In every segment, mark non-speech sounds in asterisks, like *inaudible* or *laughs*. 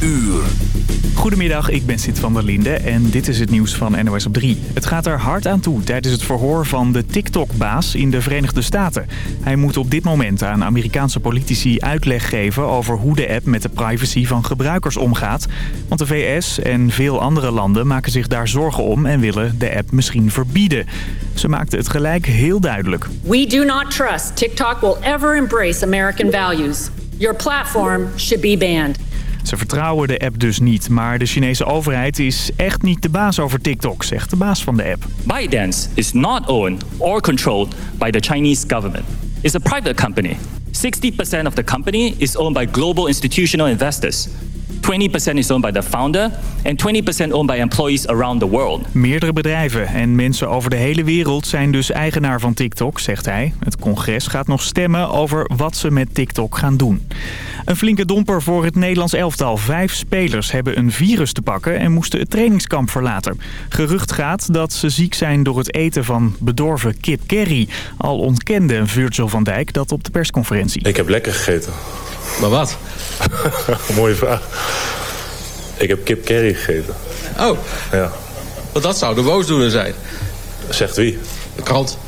uur. Goedemiddag, ik ben Sid van der Linde en dit is het nieuws van NOS op 3. Het gaat er hard aan toe tijdens het verhoor van de TikTok-baas in de Verenigde Staten. Hij moet op dit moment aan Amerikaanse politici uitleg geven over hoe de app met de privacy van gebruikers omgaat. Want de VS en veel andere landen maken zich daar zorgen om en willen de app misschien verbieden. Ze maakte het gelijk heel duidelijk. We do not trust TikTok will ever embrace American values. Your platform should be banned. Ze vertrouwen de app dus niet, maar de Chinese overheid is echt niet de baas over TikTok, zegt de baas van de app. ByteDance is not owned or controlled by the Chinese government. It's a private company. 60% of the company is owned by global institutional investors. 20% is owned by the founder and 20% owned by employees around the world. Meerdere bedrijven en mensen over de hele wereld zijn dus eigenaar van TikTok, zegt hij. Het congres gaat nog stemmen over wat ze met TikTok gaan doen. Een flinke domper voor het Nederlands elftal. Vijf spelers hebben een virus te pakken en moesten het trainingskamp verlaten. Gerucht gaat dat ze ziek zijn door het eten van bedorven kip curry. Al ontkende Virgil van Dijk dat op de persconferentie. Ik heb lekker gegeten. Maar wat? *laughs* Mooie vraag. Ik heb kip curry gegeten. Oh, Ja. want dat zou de boosdoener zijn. Zegt wie? De krant.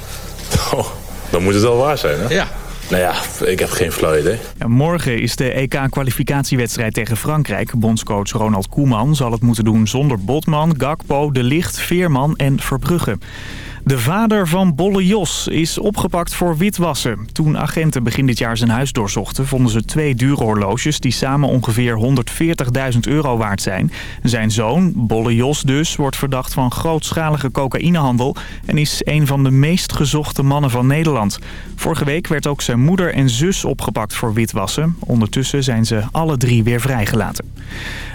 Oh, dan moet het wel waar zijn, hè? Ja. Nou ja, ik heb geen flauw idee. Ja, morgen is de EK-kwalificatiewedstrijd tegen Frankrijk. Bondscoach Ronald Koeman zal het moeten doen zonder Botman, Gakpo, De Licht, Veerman en Verbrugge. De vader van Bolle Jos is opgepakt voor witwassen. Toen agenten begin dit jaar zijn huis doorzochten... vonden ze twee dure horloges die samen ongeveer 140.000 euro waard zijn. Zijn zoon, Bolle Jos dus, wordt verdacht van grootschalige cocaïnehandel... en is een van de meest gezochte mannen van Nederland. Vorige week werd ook zijn moeder en zus opgepakt voor witwassen. Ondertussen zijn ze alle drie weer vrijgelaten.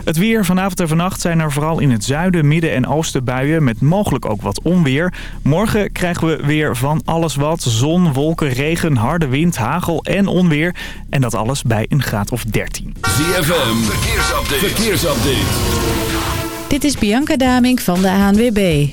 Het weer vanavond en vannacht zijn er vooral in het zuiden, midden en oosten buien... met mogelijk ook wat onweer. Morgen krijgen we weer van alles wat. Zon, wolken, regen, harde wind, hagel en onweer. En dat alles bij een graad of 13. ZFM, verkeersupdate. verkeersupdate. Dit is Bianca Damink van de ANWB.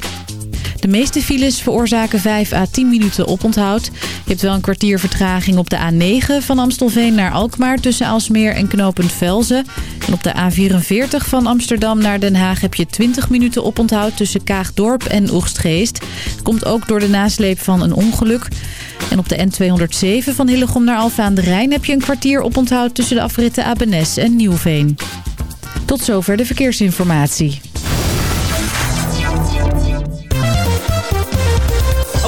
De meeste files veroorzaken 5 à 10 minuten oponthoud. Je hebt wel een kwartier vertraging op de A9 van Amstelveen naar Alkmaar... tussen Alsmeer en knooppunt Velzen. En op de A44 van Amsterdam naar Den Haag heb je 20 minuten oponthoud... tussen Kaagdorp en Oegstgeest. Komt ook door de nasleep van een ongeluk. En op de N207 van Hillegom naar Alfa aan de Rijn... heb je een kwartier oponthoud tussen de afritten Abenes en Nieuwveen. Tot zover de verkeersinformatie.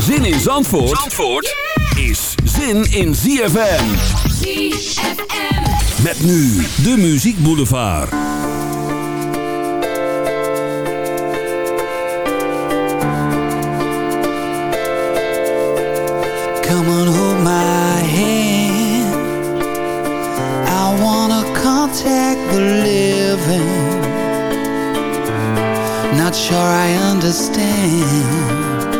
Zin in Zandvoort, Zandvoort is zin in ZFM. ZFM. Met nu de Muziek Boulevard. Come on, hold my hand. I wanna contact the living. Not sure I understand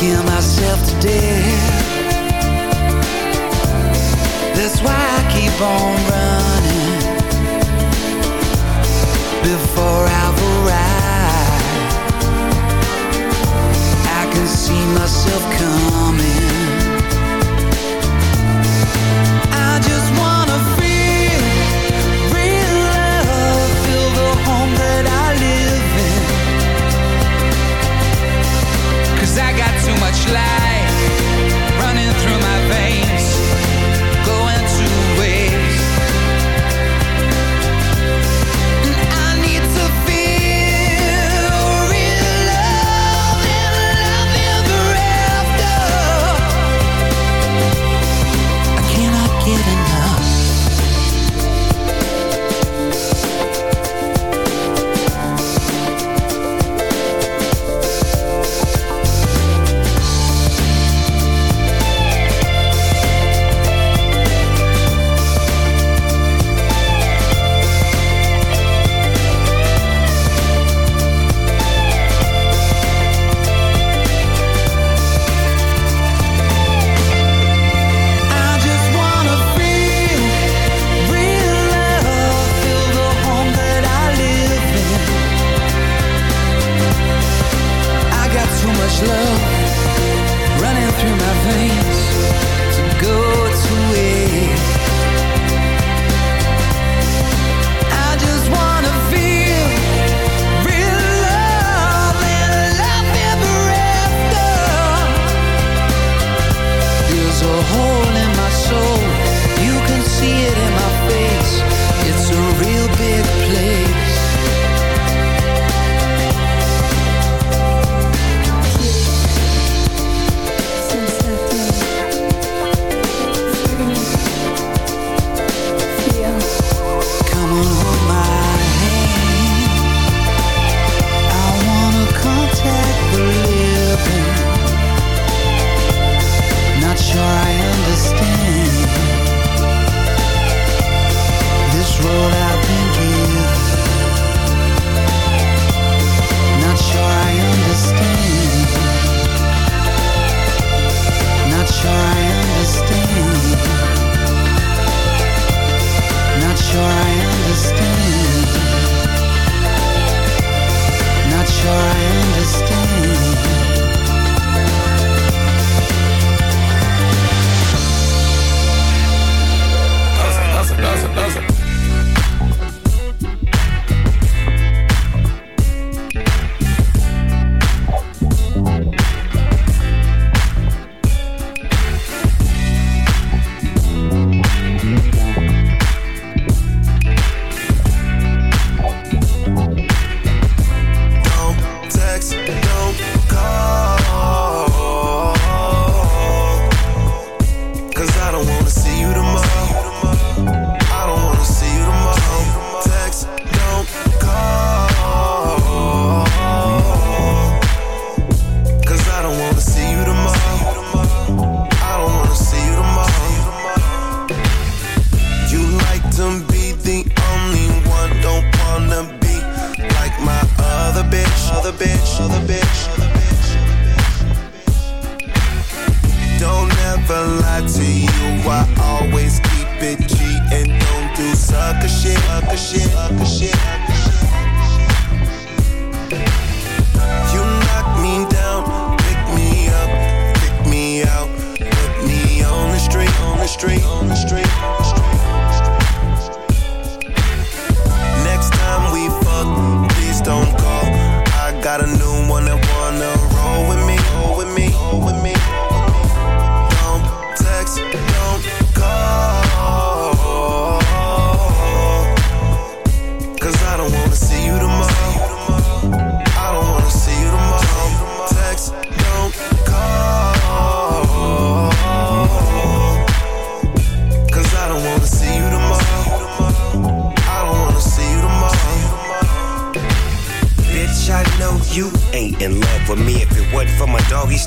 Thinking myself to death. That's why I keep on running Before I've I can see myself coming. I just wanna feel real love Feel the home that I live I got too much life.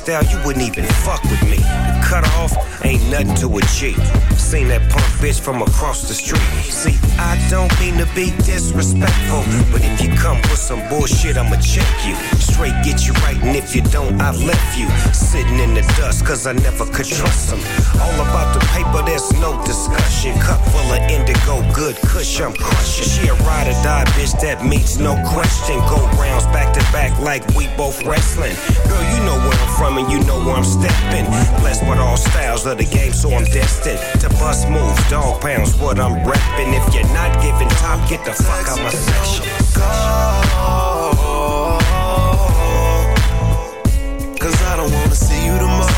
You wouldn't even fuck with me. The cut off ain't nothing to a G. Seen that punk bitch from across the street. See, I don't mean to be disrespectful, but if you come with some bullshit, I'ma check you. Straight get you right, and if you don't, I left you. Sitting in the dust, cause I never could trust them. All about the paper, there's no discussion. Cup full of indigo, good kush, I'm crushing. She a ride or die bitch that meets no question. Go rounds back to back like we both wrestling. Girl, you know where I'm from and you know where I'm stepping. Blessed with all styles of the game, so I'm destined to bust moves. Dog pounds, what I'm repping. If you're not giving top, get the fuck out my section. Cause I don't wanna see you tomorrow.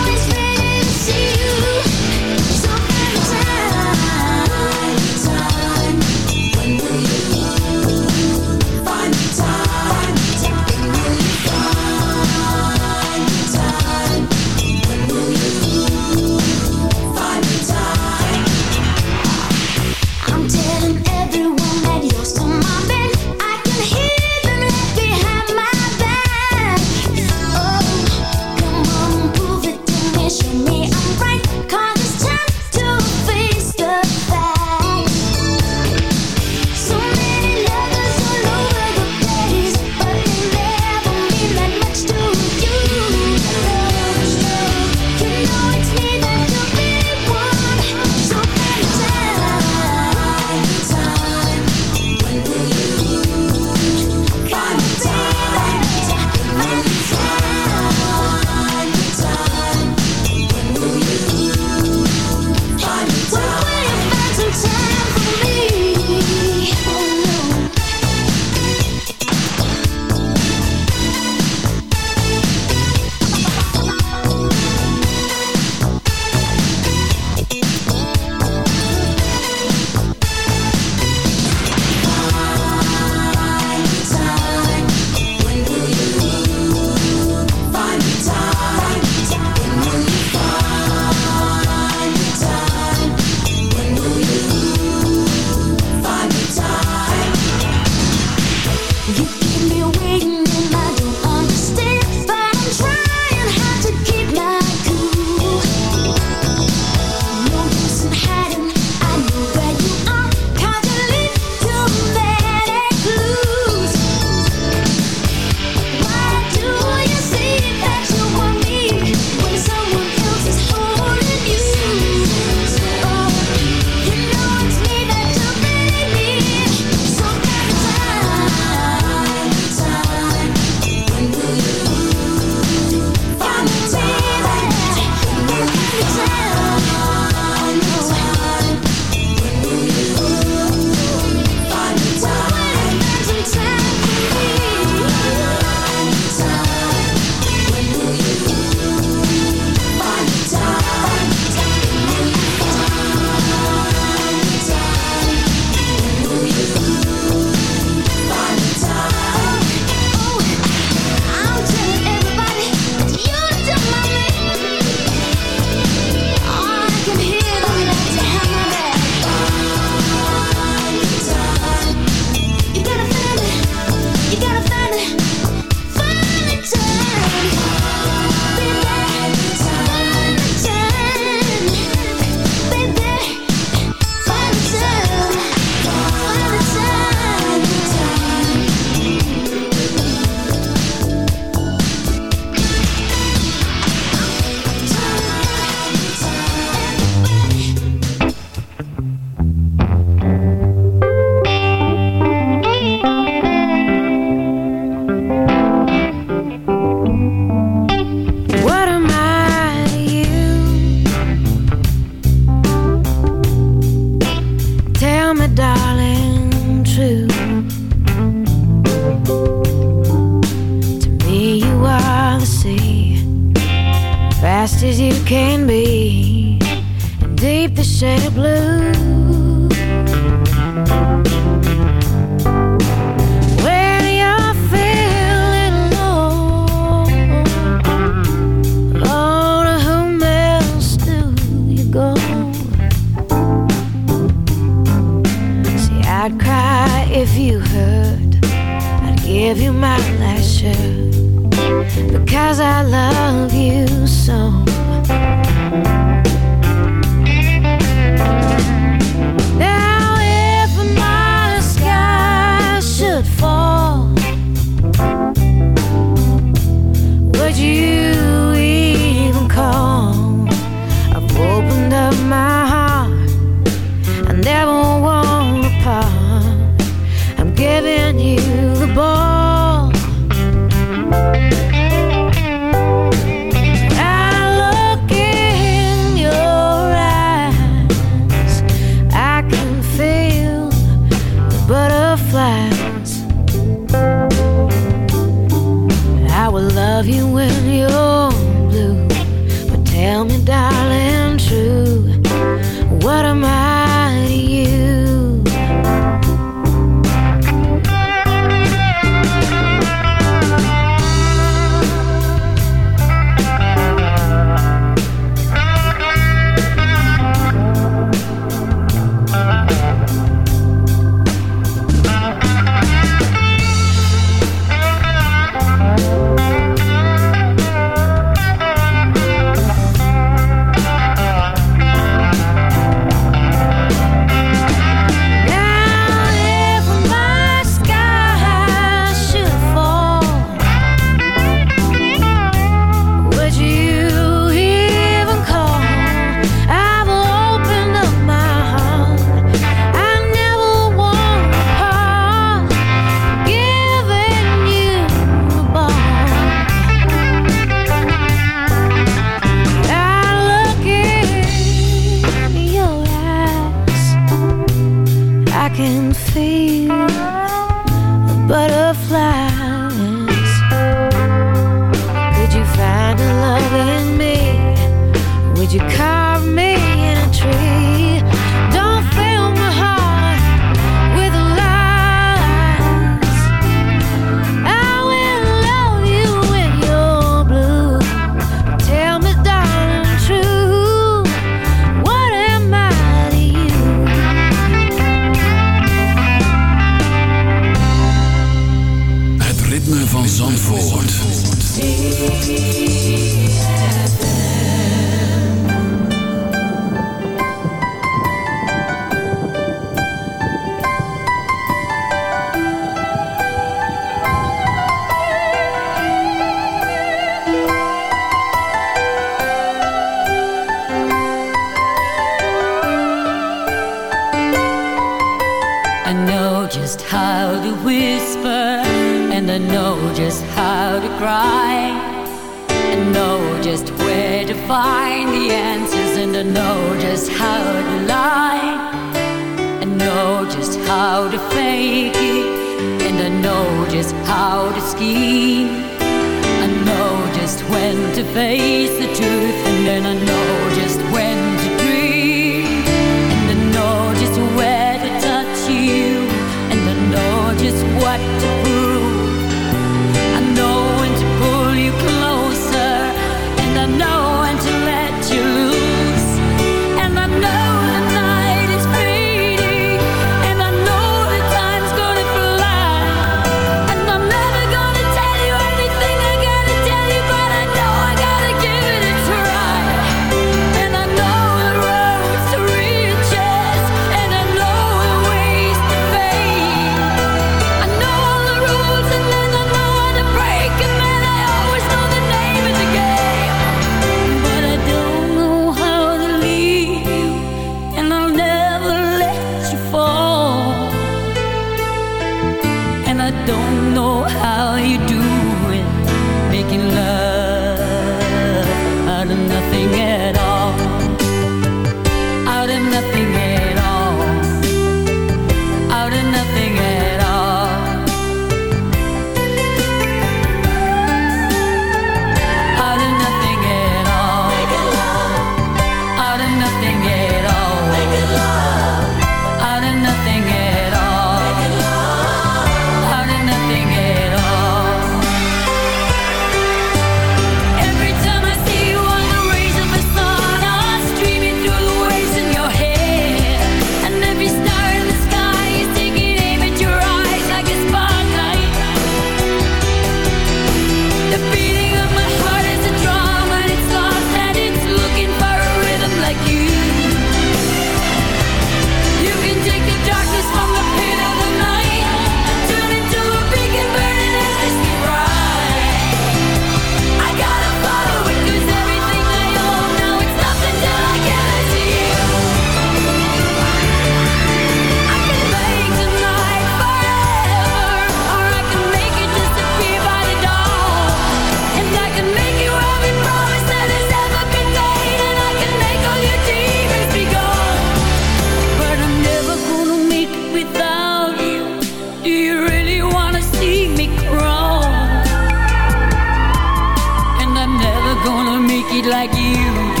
like you do.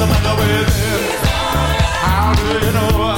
The matter with him? How do you know?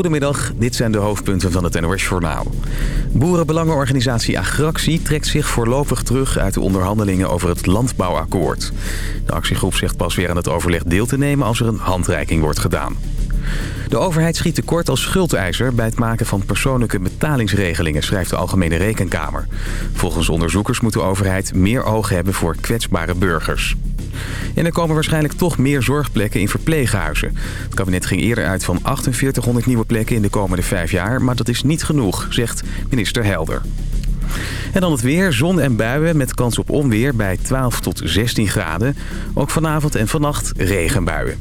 Goedemiddag, dit zijn de hoofdpunten van het NOS-journaal. Boerenbelangenorganisatie Agractie trekt zich voorlopig terug uit de onderhandelingen over het landbouwakkoord. De actiegroep zegt pas weer aan het overleg deel te nemen als er een handreiking wordt gedaan. De overheid schiet tekort als schuldeiser bij het maken van persoonlijke betalingsregelingen, schrijft de Algemene Rekenkamer. Volgens onderzoekers moet de overheid meer oog hebben voor kwetsbare burgers. En er komen waarschijnlijk toch meer zorgplekken in verpleeghuizen. Het kabinet ging eerder uit van 4800 nieuwe plekken in de komende vijf jaar, maar dat is niet genoeg, zegt minister Helder. En dan het weer, zon en buien met kans op onweer bij 12 tot 16 graden. Ook vanavond en vannacht regenbuien.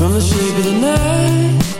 From the shape of the night.